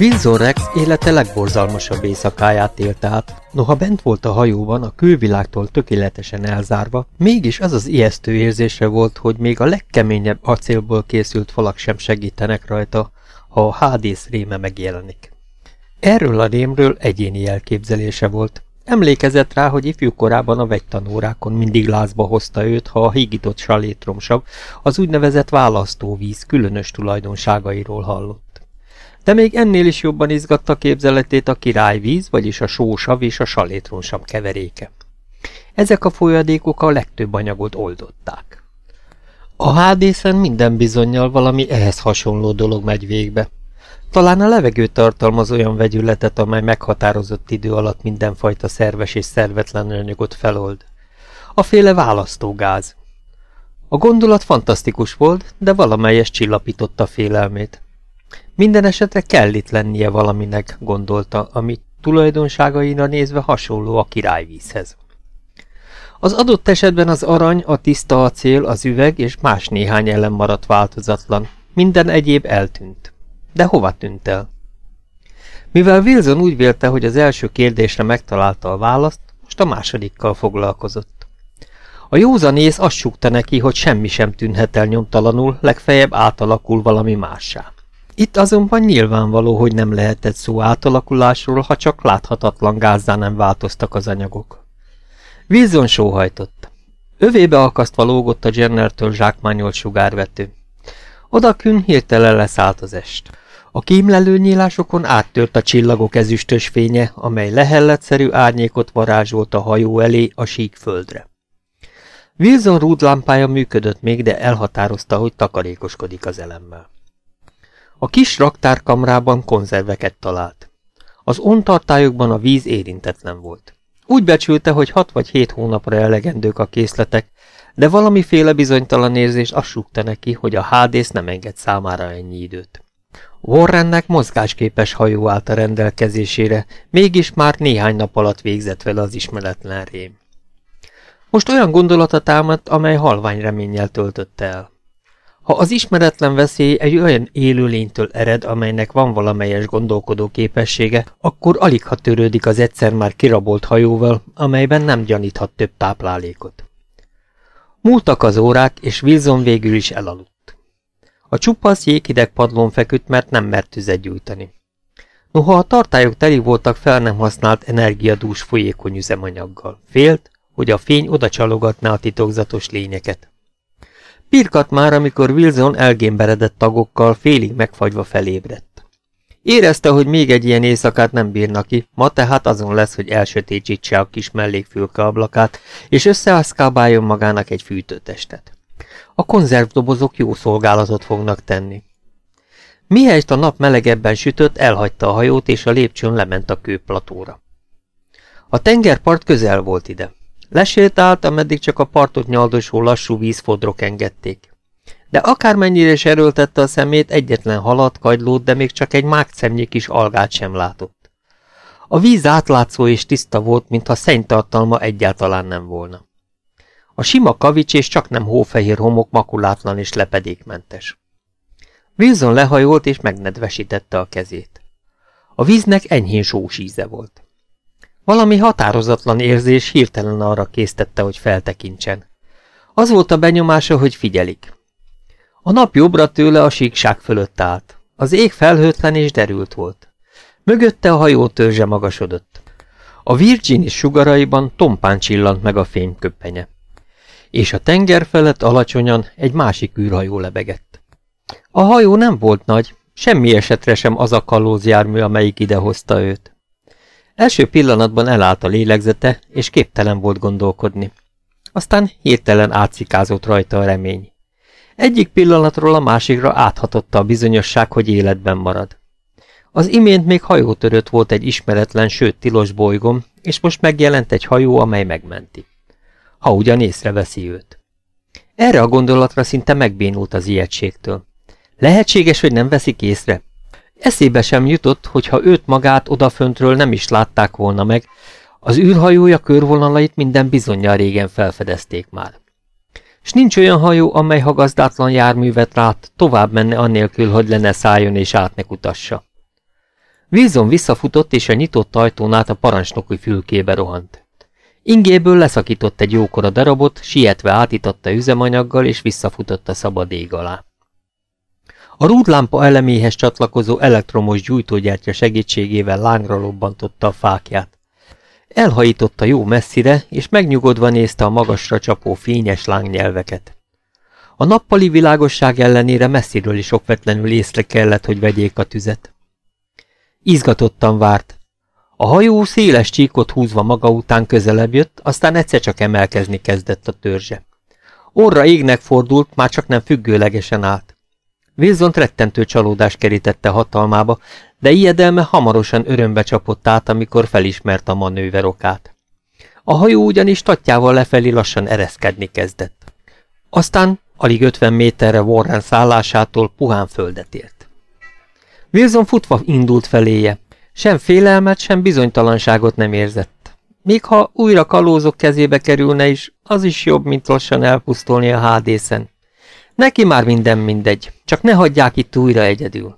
Wilson Rex élete legborzalmasabb éjszakáját élte át, noha bent volt a hajóban, a külvilágtól tökéletesen elzárva, mégis az az ijesztő érzése volt, hogy még a legkeményebb acélból készült falak sem segítenek rajta, ha a hádész réme megjelenik. Erről a rémről egyéni elképzelése volt. Emlékezett rá, hogy ifjú korában a vegytanórákon mindig lázba hozta őt, ha a hígított salétromsav az úgynevezett választóvíz különös tulajdonságairól hallott. De még ennél is jobban izgatta képzeletét a királyvíz, vagyis a sósav és a salétronsav keveréke. Ezek a folyadékok a legtöbb anyagot oldották. A hádészen minden bizonyal valami ehhez hasonló dolog megy végbe. Talán a levegő tartalmaz olyan vegyületet, amely meghatározott idő alatt mindenfajta szerves és szervetlen anyagot felold. A féle választógáz. A gondolat fantasztikus volt, de valamelyes csillapította félelmét. Minden esetre kell itt lennie valaminek, gondolta, ami tulajdonságaira nézve hasonló a királyvízhez. Az adott esetben az arany, a tiszta acél, az üveg és más néhány ellen maradt változatlan. Minden egyéb eltűnt. De hova tűnt el? Mivel Wilson úgy vélte, hogy az első kérdésre megtalálta a választ, most a másodikkal foglalkozott. A józanész azt súgta neki, hogy semmi sem tűnhet el nyomtalanul, legfeljebb átalakul valami mássá. Itt azonban nyilvánvaló, hogy nem lehetett szó átalakulásról, ha csak láthatatlan gázzá nem változtak az anyagok. Wilson sóhajtott. Övébe akasztva lógott a Jennertől zsákmányolt sugárvető. Odakün hirtelen leszállt az est. A kímlelő nyílásokon áttört a csillagok ezüstös fénye, amely lehelletszerű árnyékot varázsolt a hajó elé a sík földre. Wilson rúdlámpája működött még, de elhatározta, hogy takarékoskodik az elemmel. A kis raktárkamrában konzerveket talált. Az ontartályokban a víz érintetlen volt. Úgy becsülte, hogy hat vagy hét hónapra elegendők a készletek, de valamiféle bizonytalan érzés azt súgta neki, hogy a hádész nem enged számára ennyi időt. Warrennek mozgásképes hajó állt a rendelkezésére, mégis már néhány nap alatt végzett vele az ismeretlen rém. Most olyan gondolata támadt, amely halvány reménnyel töltötte el. Ha az ismeretlen veszély egy olyan élőlénytől ered, amelynek van valamelyes gondolkodó képessége, akkor alig ha törődik az egyszer már kirabolt hajóval, amelyben nem gyaníthat több táplálékot. Múltak az órák, és Wilson végül is elaludt. A csupasz jéghideg padlón feküdt, mert nem mert tüzet gyújtani. Noha a tartályok teli voltak fel nem használt energiadús folyékony üzemanyaggal, félt, hogy a fény oda csalogatná a titokzatos lényeket. Pirkat már, amikor Wilson elgémberedett tagokkal félig megfagyva felébredt. Érezte, hogy még egy ilyen éjszakát nem bírna ki, ma tehát azon lesz, hogy elsötétsítse a kis mellékfülke ablakát, és összeaszkábáljon magának egy fűtőtestet. A konzervdobozok jó szolgálatot fognak tenni. Mihelyst a nap melegebben sütött, elhagyta a hajót, és a lépcsőn lement a kőplatóra. A tengerpart közel volt ide. Lesétált, ameddig csak a partot nyaldosó lassú vízfodrok engedték. De akármennyire is erőltette a szemét, egyetlen halat, kagylót, de még csak egy mágcemnyi kis algát sem látott. A víz átlátszó és tiszta volt, mintha szennytartalma egyáltalán nem volna. A sima kavics és csak nem hófehér homok makulátlan és lepedékmentes. Wilson lehajolt és megnedvesítette a kezét. A víznek enyhén sós íze volt. Valami határozatlan érzés hirtelen arra késztette, hogy feltekintsen. Az volt a benyomása, hogy figyelik. A nap jobbra tőle a síkság fölött állt. Az ég felhőtlen és derült volt. Mögötte a hajó törzse magasodott. A Virginis sugaraiban tompán csillant meg a fényköppenye. És a tenger felett alacsonyan egy másik űrhajó lebegett. A hajó nem volt nagy, semmi esetre sem az a kalózjármű, amelyik idehozta őt. Első pillanatban elállt a lélegzete, és képtelen volt gondolkodni. Aztán hirtelen átszikázott rajta a remény. Egyik pillanatról a másikra áthatotta a bizonyosság, hogy életben marad. Az imént még hajótörött volt egy ismeretlen, sőt tilos bolygom, és most megjelent egy hajó, amely megmenti. Ha ugyan észreveszi őt. Erre a gondolatra szinte megbénult az ijegységtől. Lehetséges, hogy nem veszik észre, Eszébe sem jutott, hogy ha őt magát odaföntről nem is látták volna meg, az űrhajója körvonalait minden bizonyal régen felfedezték már. S nincs olyan hajó, amely ha gazdátlan járművet lát, tovább menne annélkül, hogy lenne szálljon és átnek utassa. Wilson visszafutott, és a nyitott ajtón át a parancsnoki fülkébe rohant. Ingéből leszakított egy jókora darabot, sietve átitatta üzemanyaggal, és visszafutott a szabad ég alá. A rúdlámpa eleméhez csatlakozó elektromos gyújtógyártya segítségével lángra lobbantotta a fákját. Elhajította jó messzire, és megnyugodva nézte a magasra csapó fényes lángnyelveket. A nappali világosság ellenére messziről is okvetlenül észre kellett, hogy vegyék a tüzet. Izgatottan várt. A hajó széles csíkot húzva maga után közelebb jött, aztán egyszer csak emelkezni kezdett a törzse. Orra égnek fordult, már csak nem függőlegesen állt. Wilson rettentő csalódás kerítette hatalmába, de ijedelme hamarosan örömbe csapott át, amikor felismert a manőverokát. A hajó ugyanis tatjával lefelé lassan ereszkedni kezdett. Aztán alig 50 méterre Warren szállásától puhán földet ért. Wilson futva indult feléje. Sem félelmet, sem bizonytalanságot nem érzett. Még ha újra kalózok kezébe kerülne is, az is jobb, mint lassan elpusztulni a hádészen. Neki már minden mindegy, csak ne hagyják itt újra egyedül.